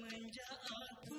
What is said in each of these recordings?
manja aku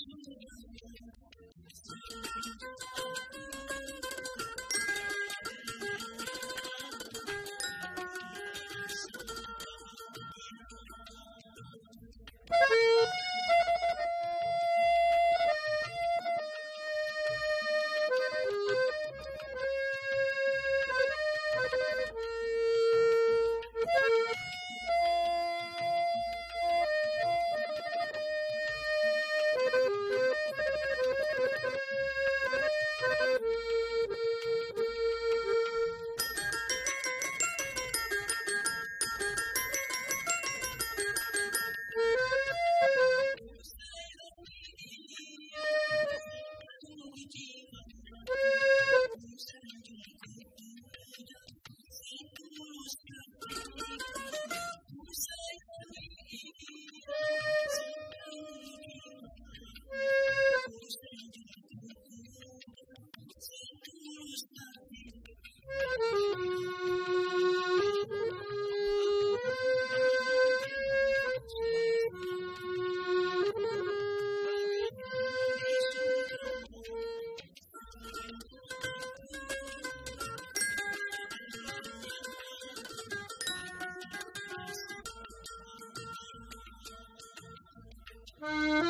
Bye.